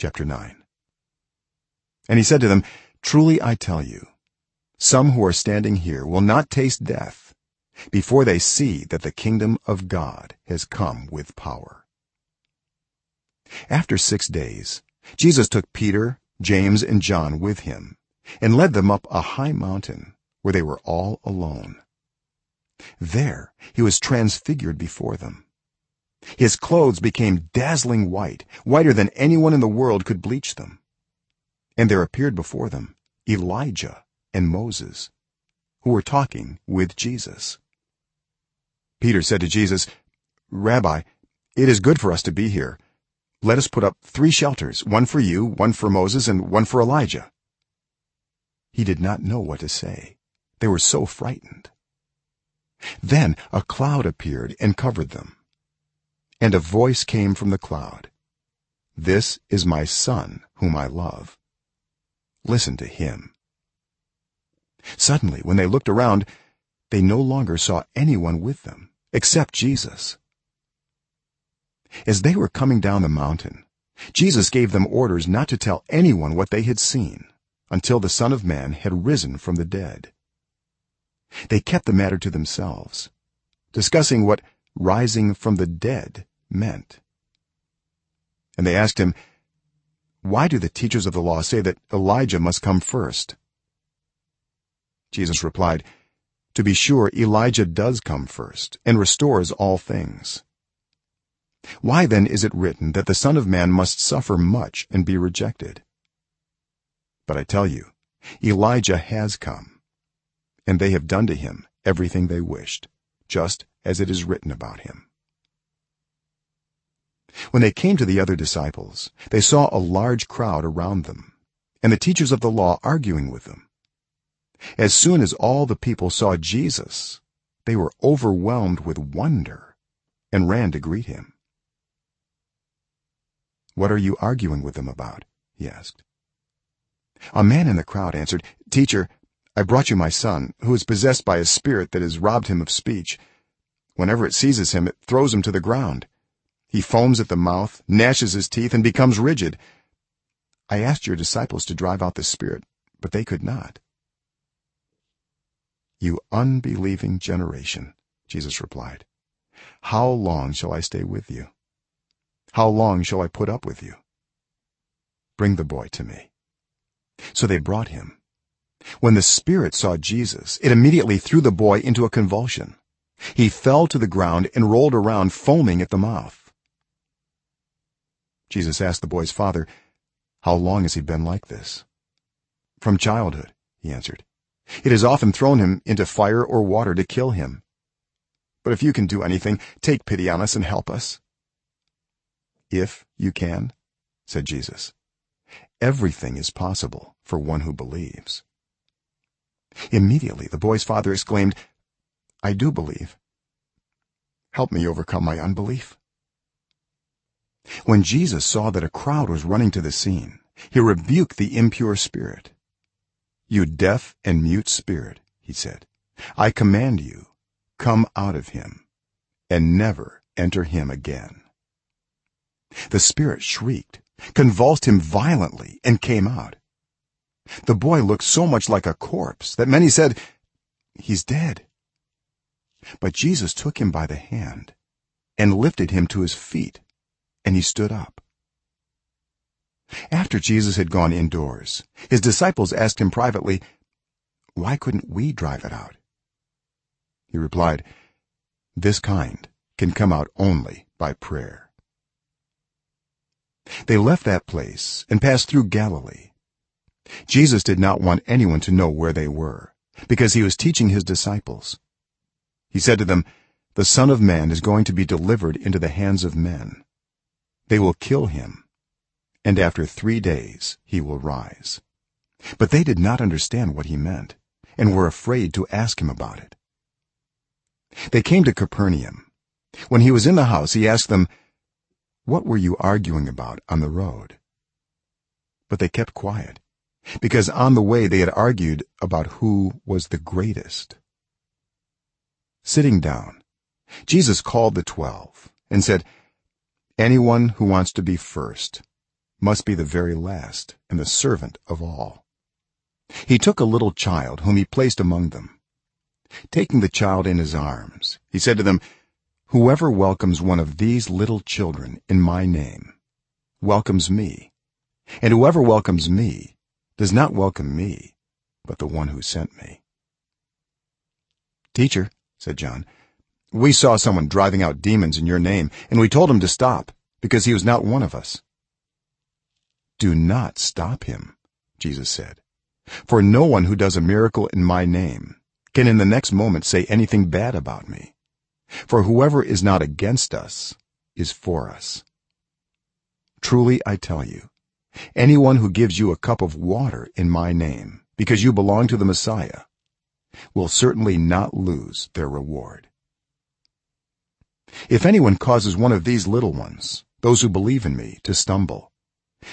chapter 9 and he said to them truly i tell you some who are standing here will not taste death before they see that the kingdom of god has come with power. After 6 days jesus took peter james and john with him and led them up a high mountain where they were all alone. There he was transfigured before them his clothes became dazzling white whiter than anyone in the world could bleach them. And there appeared before them elijah and moses who were talking with jesus. Peter said to jesus rabbi it is good for us to be here. Let us put up 3 shelters one for you one for moses and one for elijah. He did not know what to say. They were so frightened. Then a cloud appeared and covered them and a voice came from the cloud. This is my son whom i love. Listen to him. Suddenly when they looked around they no longer saw anyone with them except jesus. As they were coming down the mountain jesus gave them orders not to tell anyone what they had seen until the son of man had risen from the dead. They kept the matter to themselves discussing what rising from the dead meant. And they asked him why do the teachers of the law say that elijah must come first? Jesus replied to be sure elijah does come first and restores all things. Why then is it written that the son of man must suffer much and be rejected? But i tell you elijah has come and they have done to him everything they wished just as it is written about him when they came to the other disciples they saw a large crowd around them and the teachers of the law arguing with them. As soon as all the people saw jesus they were overwhelmed with wonder and ran to greet him. What are you arguing with them about? he asked. A man in the crowd answered teacher i brought you my son who is possessed by a spirit that has robbed him of speech. Whenever it seizes him it throws him to the ground he foams at the mouth gnashes his teeth and becomes rigid. I asked your disciples to drive out the spirit but they could not. You unbelieving generation jesus replied how long shall i stay with you? How long shall i put up with you? Bring the boy to me. So they brought him. When the spirit saw jesus it immediately threw the boy into a convulsion. He fell to the ground and rolled around foaming at the mouth jesus asked the boy's father how long has he been like this? From childhood he answered. It has often thrown him into fire or water to kill him. But if you can do anything take pity on us and help us. If you can said jesus. Everything is possible for one who believes. Immediately the boy's father exclaimed i do believe. Help me overcome my unbelief when jesus saw that a crowd was running to the scene he rebuked the impure spirit. You deaf and mute spirit he said i command you come out of him and never enter him again. The spirit shrieked convulsed him violently and came out. The boy looked so much like a corpse that many said he's dead. But jesus took him by the hand and lifted him to his feet and he stood up. After jesus had gone indoors his disciples asked him privately why couldn't we drive it out? He replied this kind can come out only by prayer. They left that place and passed through galilee. Jesus did not want anyone to know where they were because he was teaching his disciples. He said to them the son of man is going to be delivered into the hands of men they will kill him and after 3 days he will rise. But they did not understand what he meant and were afraid to ask him about it. They came to capernaum. When he was in the house he asked them what were you arguing about on the road? But they kept quiet because on the way they had argued about who was the greatest. Sitting down jesus called the 12 and said anyone who wants to be first must be the very last and the servant of all. He took a little child whom he placed among them. Taking the child in his arms he said to them whoever welcomes one of these little children in my name welcomes me. And whoever welcomes me does not welcome me but the one who sent me. Teacher said john we saw someone driving out demons in your name and we told him to stop because he was not one of us. Do not stop him jesus said. For no one who does a miracle in my name can in the next moment say anything bad about me. For whoever is not against us is for us. Truly i tell you anyone who gives you a cup of water in my name because you belong to the messiah will certainly not lose their reward if anyone causes one of these little ones those who believe in me to stumble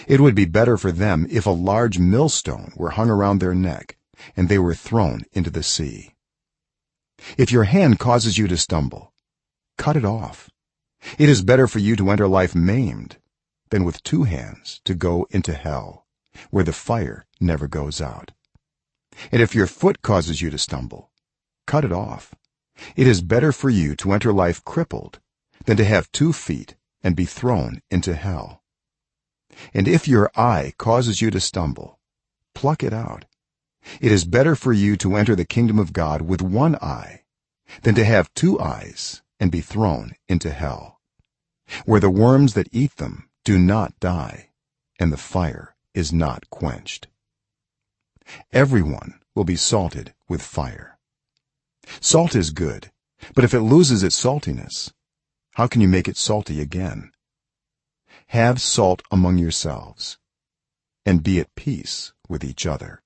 it would be better for them if a large millstone were hung around their neck and they were thrown into the sea. If your hand causes you to stumble cut it off. It is better for you to enter life maimed than with two hands to go into hell where the fire never goes out. And if your foot causes you to stumble cut it off it is better for you to enter life crippled than to have two feet and be thrown into hell. And if your eye causes you to stumble pluck it out. It is better for you to enter the kingdom of god with one eye than to have two eyes and be thrown into hell where the worms that eat them do not die and the fire is not quenched. Everyone will be salted with fire salt is good but if it loses its saltiness how can you make it salty again? Have salt among yourselves and be at peace with each other